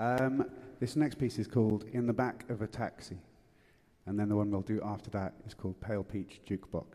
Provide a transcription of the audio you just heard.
Um, this next piece is called In the Back of a Taxi. And then the one we'll do after that is called Pale Peach Jukebox.